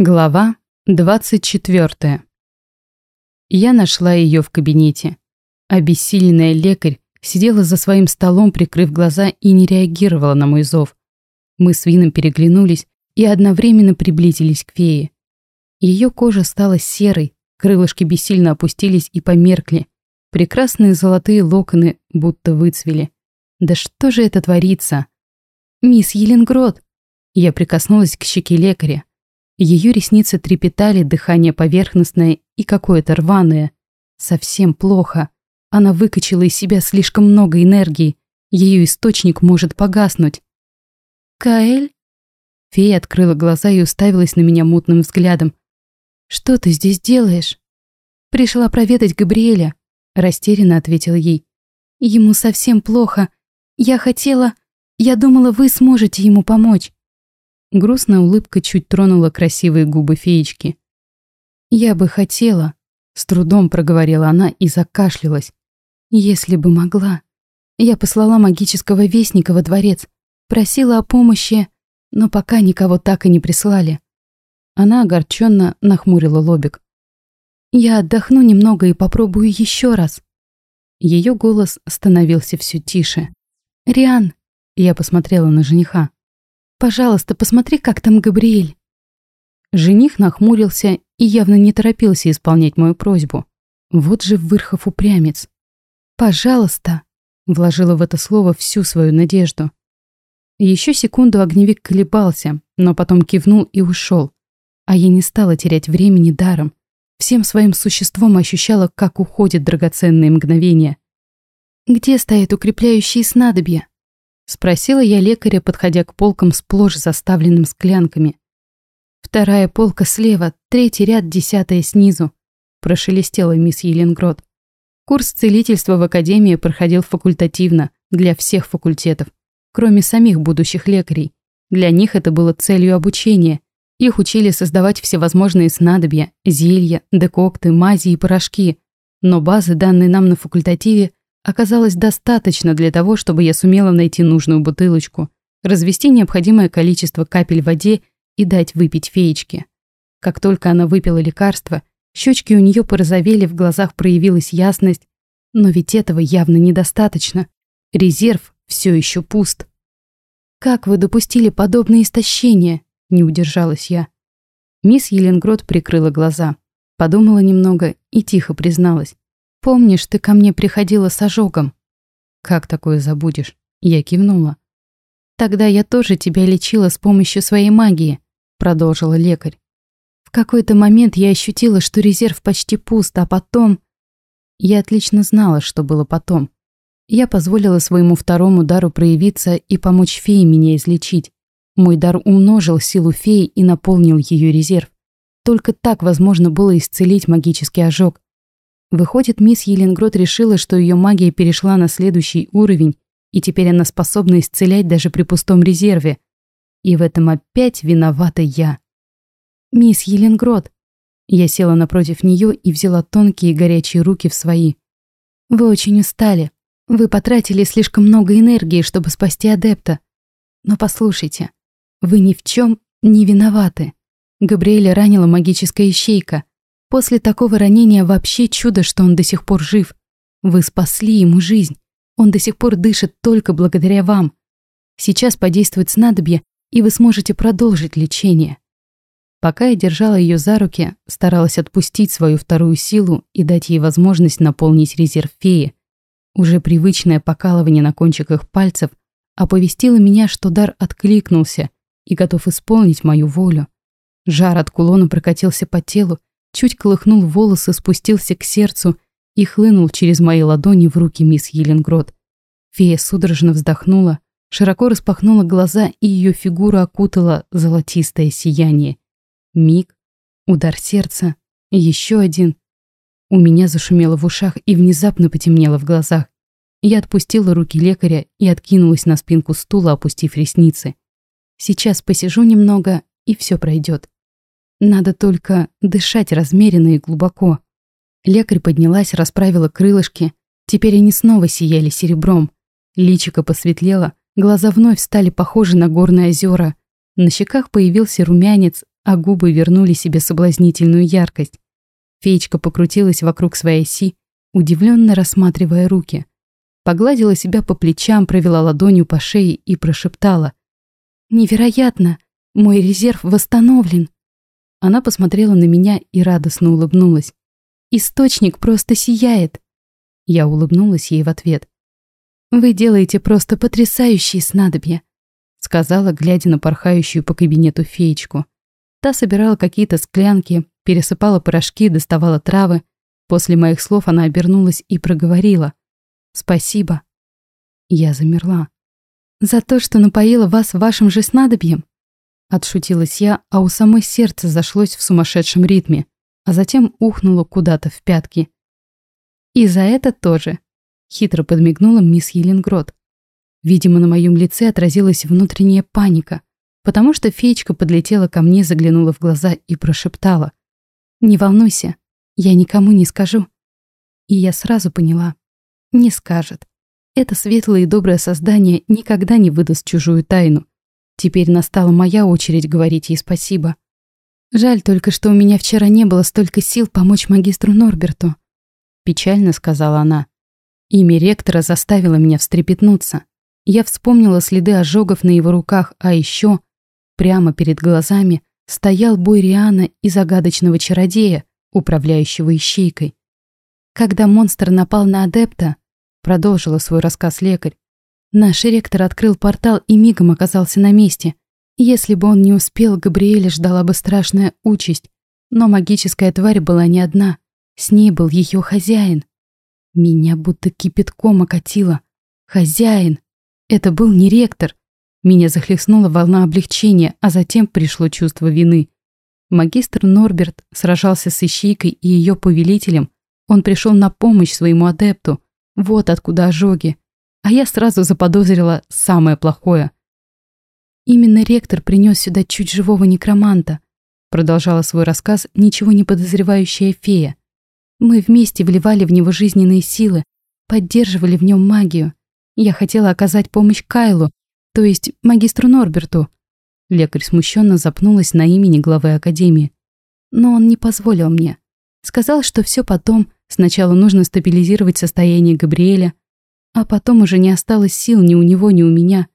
Глава 24. Я нашла ее в кабинете. Обессиленная лекарь сидела за своим столом, прикрыв глаза и не реагировала на мой зов. Мы с Вином переглянулись и одновременно приблизились к фее. Ее кожа стала серой, крылышки бессильно опустились и померкли. Прекрасные золотые локоны будто выцвели. Да что же это творится? «Мисс Еленгрод!» Я прикоснулась к щеке лекаря. Ее ресницы трепетали, дыхание поверхностное и какое-то рваное. Совсем плохо. Она выкачала из себя слишком много энергии. Ее источник может погаснуть. «Каэль?» Фея открыла глаза и уставилась на меня мутным взглядом. «Что ты здесь делаешь?» «Пришла проведать Габриэля», — растерянно ответила ей. «Ему совсем плохо. Я хотела... Я думала, вы сможете ему помочь». Грустная улыбка чуть тронула красивые губы феечки. «Я бы хотела», — с трудом проговорила она и закашлялась. «Если бы могла. Я послала магического вестника во дворец, просила о помощи, но пока никого так и не прислали». Она огорченно нахмурила лобик. «Я отдохну немного и попробую еще раз». Ее голос становился все тише. «Риан», — я посмотрела на жениха, Пожалуйста, посмотри, как там Габриэль». Жених нахмурился и явно не торопился исполнять мою просьбу. Вот же Вырхов упрямец. «Пожалуйста», — вложила в это слово всю свою надежду. Еще секунду огневик колебался, но потом кивнул и ушел. А я не стала терять времени даром. Всем своим существом ощущала, как уходят драгоценные мгновения. «Где стоят укрепляющие снадобья?» Спросила я лекаря, подходя к полкам сплошь заставленным склянками. «Вторая полка слева, третий ряд, десятая снизу», прошелестела мисс Еленгрод. Курс целительства в академии проходил факультативно, для всех факультетов, кроме самих будущих лекарей. Для них это было целью обучения. Их учили создавать всевозможные снадобья, зелья, декокты, мази и порошки. Но базы, данные нам на факультативе, оказалось достаточно для того, чтобы я сумела найти нужную бутылочку, развести необходимое количество капель в воде и дать выпить феечке. Как только она выпила лекарство, щечки у нее порозовели, в глазах проявилась ясность, но ведь этого явно недостаточно. Резерв все еще пуст. «Как вы допустили подобное истощение?» – не удержалась я. Мисс Еленгрод прикрыла глаза, подумала немного и тихо призналась. Помнишь, ты ко мне приходила с ожогом? Как такое забудешь? Я кивнула. Тогда я тоже тебя лечила с помощью своей магии, продолжила лекарь. В какой-то момент я ощутила, что резерв почти пуст, а потом... Я отлично знала, что было потом. Я позволила своему второму дару проявиться и помочь фее меня излечить. Мой дар умножил силу феи и наполнил ее резерв. Только так возможно было исцелить магический ожог. Выходит, мисс Еленгрот решила, что ее магия перешла на следующий уровень, и теперь она способна исцелять даже при пустом резерве. И в этом опять виновата я. «Мисс Еленгрот!» Я села напротив нее и взяла тонкие горячие руки в свои. «Вы очень устали. Вы потратили слишком много энергии, чтобы спасти адепта. Но послушайте, вы ни в чем не виноваты. Габриэля ранила магическая ищейка. После такого ранения вообще чудо, что он до сих пор жив. Вы спасли ему жизнь. Он до сих пор дышит только благодаря вам. Сейчас подействует снадобье, и вы сможете продолжить лечение. Пока я держала ее за руки, старалась отпустить свою вторую силу и дать ей возможность наполнить резерв феи. Уже привычное покалывание на кончиках пальцев оповестило меня, что дар откликнулся и готов исполнить мою волю. Жар от кулона прокатился по телу, чуть колыхнул волосы, спустился к сердцу и хлынул через мои ладони в руки мисс Еленгрод. Фея судорожно вздохнула, широко распахнула глаза, и ее фигура окутала золотистое сияние. Миг, удар сердца, еще один. У меня зашумело в ушах и внезапно потемнело в глазах. Я отпустила руки лекаря и откинулась на спинку стула, опустив ресницы. Сейчас посижу немного, и все пройдет. Надо только дышать размеренно и глубоко. Лекарь поднялась, расправила крылышки. Теперь они снова сияли серебром. Личико посветлело, глаза вновь стали похожи на горные озера. На щеках появился румянец, а губы вернули себе соблазнительную яркость. Феечка покрутилась вокруг своей оси, удивленно рассматривая руки. Погладила себя по плечам, провела ладонью по шее и прошептала. «Невероятно! Мой резерв восстановлен!» Она посмотрела на меня и радостно улыбнулась. «Источник просто сияет!» Я улыбнулась ей в ответ. «Вы делаете просто потрясающие снадобья», сказала, глядя на порхающую по кабинету феечку. Та собирала какие-то склянки, пересыпала порошки, доставала травы. После моих слов она обернулась и проговорила. «Спасибо». Я замерла. «За то, что напоила вас вашим же снадобьем?» Отшутилась я, а у самой сердце зашлось в сумасшедшем ритме, а затем ухнуло куда-то в пятки. И за это тоже. Хитро подмигнула мисс Еленгрод. Видимо, на моем лице отразилась внутренняя паника, потому что феечка подлетела ко мне, заглянула в глаза и прошептала. «Не волнуйся, я никому не скажу». И я сразу поняла. Не скажет. Это светлое и доброе создание никогда не выдаст чужую тайну. Теперь настала моя очередь говорить ей спасибо. Жаль только, что у меня вчера не было столько сил помочь магистру Норберту печально сказала она. Имя ректора заставило меня встрепетнуться. Я вспомнила следы ожогов на его руках, а еще прямо перед глазами стоял бой Риана и загадочного чародея, управляющего ищейкой. Когда монстр напал на адепта, продолжила свой рассказ лекарь, наш ректор открыл портал и мигом оказался на месте. Если бы он не успел, Габриэля ждала бы страшная участь, но магическая тварь была не одна — с ней был ее хозяин. Меня будто кипятком окатило. Хозяин. Это был не ректор. Меня захлестнула волна облегчения, а затем пришло чувство вины. Магистр Норберт сражался с ищейкой и ее повелителем. Он пришел на помощь своему адепту. Вот откуда ожоги. А я сразу заподозрила самое плохое. Именно ректор принес сюда чуть живого некроманта. Продолжала свой рассказ ничего не подозревающая фея. Мы вместе вливали в него жизненные силы, поддерживали в нем магию. Я хотела оказать помощь Кайлу, то есть магистру Норберту. Лекарь смущенно запнулась на имени главы Академии. Но он не позволил мне. Сказал, что все потом, сначала нужно стабилизировать состояние Габриэля, а потом уже не осталось сил ни у него, ни у меня.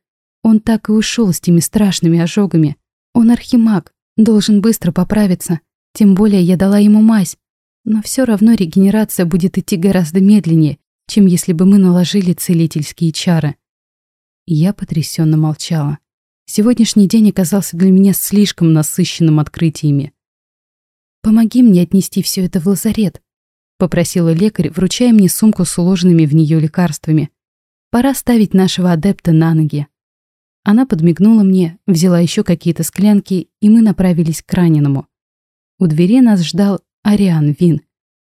Он так и ушел с теми страшными ожогами. Он архимаг, должен быстро поправиться. Тем более я дала ему мазь, но все равно регенерация будет идти гораздо медленнее, чем если бы мы наложили целительские чары. Я потрясенно молчала. Сегодняшний день оказался для меня слишком насыщенным открытиями. «Помоги мне отнести все это в лазарет», — попросила лекарь, вручая мне сумку с уложенными в нее лекарствами. «Пора ставить нашего адепта на ноги». Она подмигнула мне, взяла еще какие-то склянки, и мы направились к раненому. У двери нас ждал Ариан Вин.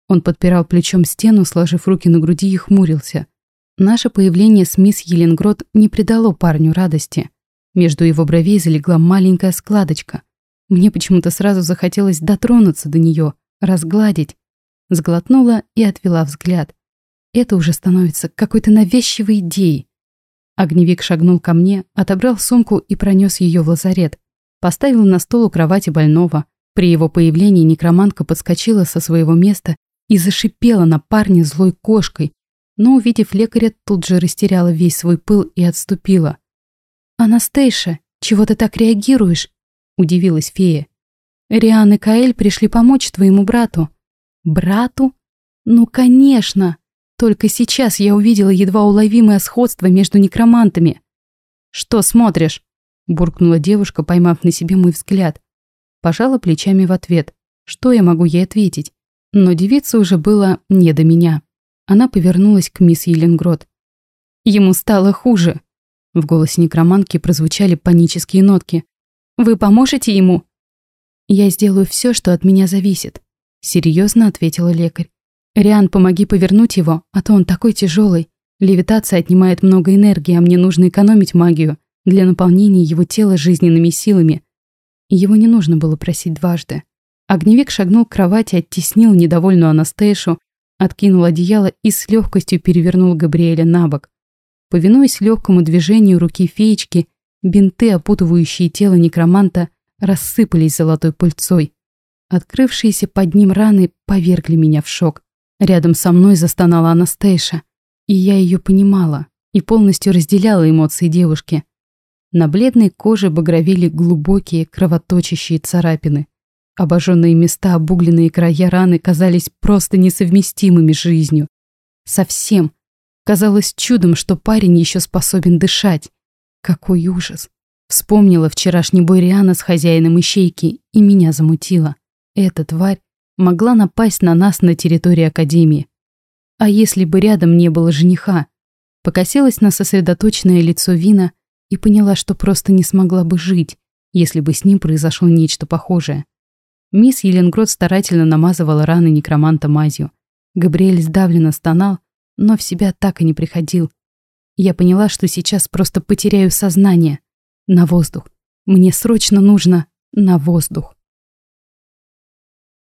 Он подпирал плечом стену, сложив руки на груди и хмурился. Наше появление с мисс Еленгрод не придало парню радости. Между его бровей залегла маленькая складочка. Мне почему-то сразу захотелось дотронуться до нее, разгладить. Сглотнула и отвела взгляд. Это уже становится какой-то навязчивой идеей. Огневик шагнул ко мне, отобрал сумку и пронес ее в лазарет. Поставил на стол у кровати больного, при его появлении некромантка подскочила со своего места и зашипела на парня злой кошкой, но, увидев лекаря, тут же растеряла весь свой пыл и отступила. «Анастейша, чего ты так реагируешь?» – удивилась фея. «Риан и Каэль пришли помочь твоему брату». «Брату? Ну, конечно! Только сейчас я увидела едва уловимое сходство между некромантами». «Что смотришь?» – буркнула девушка, поймав на себе мой взгляд. Пожала плечами в ответ. Что я могу ей ответить? Но девица уже было не до меня. Она повернулась к мисс Еленгрод. «Ему стало хуже!» В голосе некроманки прозвучали панические нотки. «Вы поможете ему?» «Я сделаю все, что от меня зависит», — серьезно ответила лекарь. «Риан, помоги повернуть его, а то он такой тяжелый. Левитация отнимает много энергии, а мне нужно экономить магию для наполнения его тела жизненными силами. Его не нужно было просить дважды. Огневик шагнул к кровати, оттеснил недовольную Анастейшу, откинул одеяло и с легкостью перевернул Габриэля на бок. Повинуясь легкому движению руки феечки, бинты, опутывающие тело некроманта, рассыпались золотой пыльцой. Открывшиеся под ним раны повергли меня в шок. Рядом со мной застонала Анастейша, и я ее понимала и полностью разделяла эмоции девушки. На бледной коже багровели глубокие кровоточащие царапины. Обожженные места, обугленные края раны казались просто несовместимыми с жизнью. Совсем. Казалось чудом, что парень еще способен дышать. Какой ужас. Вспомнила вчерашний бой Риана с хозяином ищейки, и меня замутило. Эта тварь могла напасть на нас на территории Академии. А если бы рядом не было жениха? Покосилась на сосредоточенное лицо Вина и поняла, что просто не смогла бы жить, если бы с ним произошло нечто похожее. Мисс Еленгрод старательно намазывала раны некроманта мазью. Габриэль сдавленно стонал, но в себя так и не приходил. Я поняла, что сейчас просто потеряю сознание. На воздух. Мне срочно нужно на воздух.